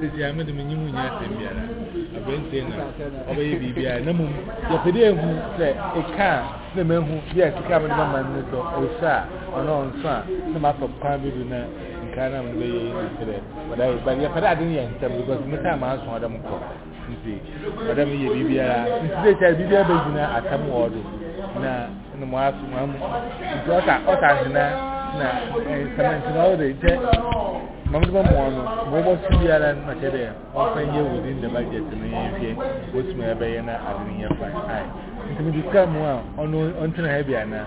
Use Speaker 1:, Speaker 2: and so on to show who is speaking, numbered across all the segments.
Speaker 1: sisi a mede menye mu nya asɛm biara aberanteɛ na ɔbɛyɛ biribiara na mmom yɛpɛ dɛ ahu sɛ ɛka a na mahu yɛ sika a mede mama no ne sɛ ɔsɔ a ɔno ɔnsɔ a na mafa kwan bi do na nka na mede bɛyɛ yi ne sɛ dɛ ɔda yɛ ba yɛpɛ dɛ ade no yɛ ntɛm because me time aso ɔdɛ mokɔ Nti, ɔdɛ me yɛ biribiara. Nti sɛ kyɛ biribiara bɛgyina asɛm wɔ do na no mo aso mo amu. Nti ɔsa ɔsa ahena na nsɛm nti na ɔde kyɛ mam de bɛmoa no ma wɔbɔ so biara na kyɛ dɛ ɔmfa nyɛ within the budget no yɛnhwɛ wɔtumi ɛbɛyɛ na ade no yɛ fa ae nti mede sika mu a ɔno ɔntena ha bi anaa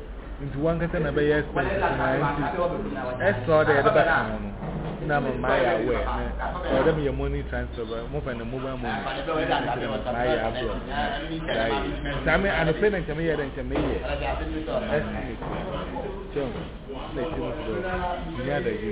Speaker 1: nti wankasa na bɛyɛ expenses na nti extra ɔdɛ yɛde bɛka ho no na mo
Speaker 2: maa yɛ awɛ na ɔdɛ mi yɛ money transfer bɛ
Speaker 1: mo fɛ na mobile money nti na mo maa yɛ abɔ na yɛ sami anope na
Speaker 3: nkyɛn mi
Speaker 1: yɛ dɛ nkyɛn mi yɛ estimate kyɛn na ti mo so nyɛ adagye.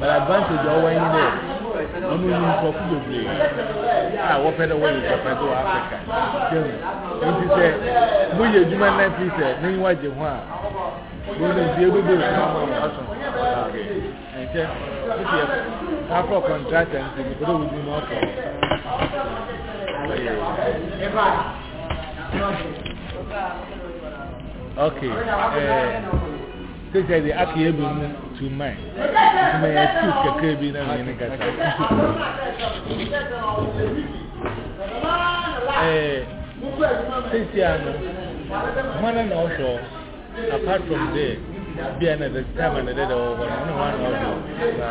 Speaker 1: But advantage a ɔwɔ nye dɛ ɔno onyim nkorɔfo beberee a wɔpɛ dɛ wɔyɛ egyapadze wɔ Africa. Ihu? Ntsi sɛ moyɛ edwuma na fi sɛ n'enyiwa gye ho a, bohu dɛ ndzeyɛɛ bi bɔɔ edwuma mu ama ɔaso kakra. Nkyɛ isi yɛ powerful contractor ntsi mepɛ dɛ wodzi mu ɔkɔ. Okay. Uh, Sɛsɛɛ deɛ aka yɛ bi mu too much nti ma yɛ skip kakra bi na meyɛ ne kasa sɛsia no hwana na ɔhwɛ apart from there bia na the time na dɛdɛ wɔ hɔ no na hwana ɔhwɛ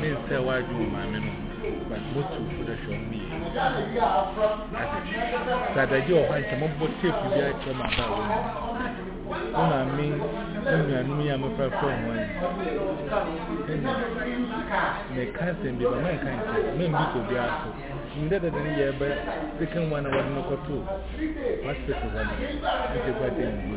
Speaker 1: Me nsɛ w'adwen wɔ maame no ho but mo tu fo dɛ hwɛ ɔmo yie ate sɛ adagye wɔ hɔ a nkyɛ mo bɔ tape bi akyerɛ ma ba wɔ mu mo maame mo nuanom yi a mo fɛ fɛ ho ayi ɛna me ka nsɛm bi ba mɛ nka nkyɛ mɛ mbi kɔ bi aso ndɛ dɛdɛ ne yɛ bɛ second one a wɔde no kɔto hospital hɔ no ɛsɛ gba dɛn mu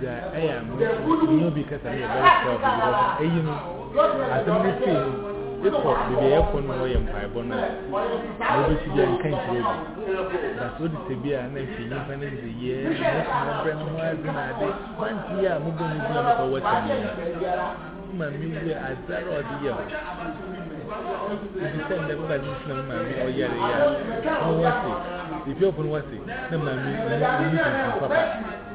Speaker 1: Dza ɛyɛ a menye obi kasa no yɛ very powerful because eyi no, asɛm no fii no, ekɔ beebi a yɛkɔ no wɔyɛ mpaebɔ no a, na wobesi bi anka nkyerɛ obi. But wode sɛ bi a na mfi nyimpa no dze yɛ, mɛsoma brɛ no ho adze na ade, mantse yɛ a mobɔ no gyina mekɔ wɔ tɛm yi. Ma me wura adze ara ɔdze yɛ hɔ. Ibi sɛ ndɛ bɛba ne ntina mu maame ɔyare yɛ a, na wɔse, efiefo no wɔse, na maame yi yi yi papa.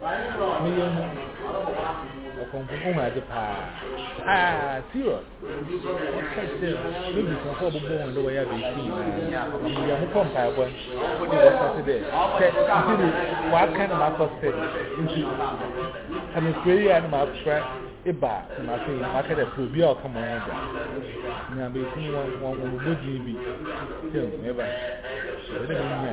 Speaker 1: Me yɛ hu ɔpɔnkɔ ko hu ade paa aa serious ɔka kyerɛ me busuafo ɔbobɔ wɔn dɛ wɔyɛ abɛɛsi nyinaa ɔmo yɛ ho kɔ mpaebɔ nti wɔka se dɛ sɛ nti de wɔaka na makɔ sɛ nti sɛ mefrɛ yi a na mafrɛ eba a na mafrɛ yi maka dɛ firi obi a ɔka mo ho
Speaker 3: da na abɛɛsi no wɔn wɔn wɔn bɔ din bi sɛ meba ɛdɛ mi nya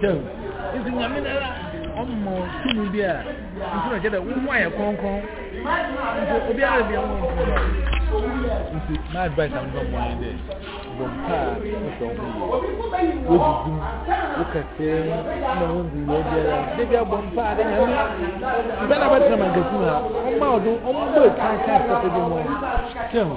Speaker 3: kyɛw nti
Speaker 1: nyame no ara ɔmma tumi bi a nti na kyɛdɛ wohu ayɛ kɔnkɔn nti obiara bi ɛho nkɔnkɔn nti my advice am dɔm wɔn dɛ bɔ mpa a wosɛ ɔmo yie wodidi mu wokɛse na wɔn di yɛ biara debi abɔ mpa a de nyame bɛn na bɛtena ma nkɛse mu ha ɔmma ɔdo ɔmma bɛ kan kan sɛpɛ bi mu kyɛw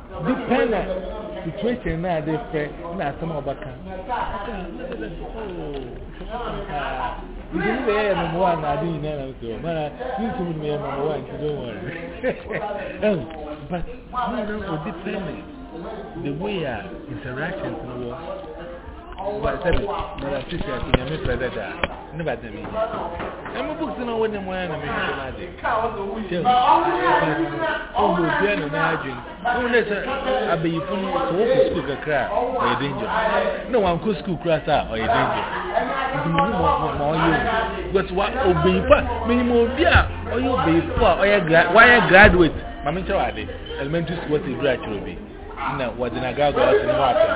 Speaker 1: Bi pɛ na situation na ade fɛ na asɛm a ɔbɛka. Nti mi bɛ yɛ number one na ade nyinaa na nso mana mi nso mi yɛ number one nti don't worry. Ɛn but mi na odi pɛ na the way a interactions no wɔ. sɛbi mɛra sisi ase nyame pɛ dɛ daa ne ba dɛm yi ɛmu books na wɔn nim wɔn na mi nso na adi kyɛm ɔwɔ obia na na adwin ɔwɔ ne sɛ abɛyifo no sɛ wɔkɔ sukuu kakra a ɔyɛ danger na wɔn akɔ sukuu kura sa a ɔyɛ danger nti mo mu ma ɔyɛ o but wa obɛyifo a mɛnyim obi a ɔyɛ obɛyifo a ɔyɛ gra wayɛ graduate maame nkyɛn wɔ ade elementary school ɔsɛ edura akyerɛ obi. na wɔdze no aguagua ɔsɛ no ho asɛm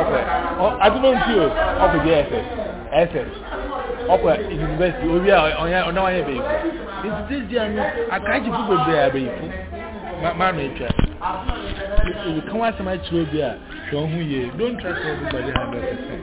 Speaker 1: ɔkɔ adze no nti o ɔkɔ jss ss ɔkɔ university owie a ɔnyɛ ɔna wanyɛ bɛyifo nti dze dzi ano akakyefo bebree abɛyifo ma ma ano atwa ebi ka ho asɛm akyerɛ obi a hwɛ ɔho yie don't trust everybody hundred percent.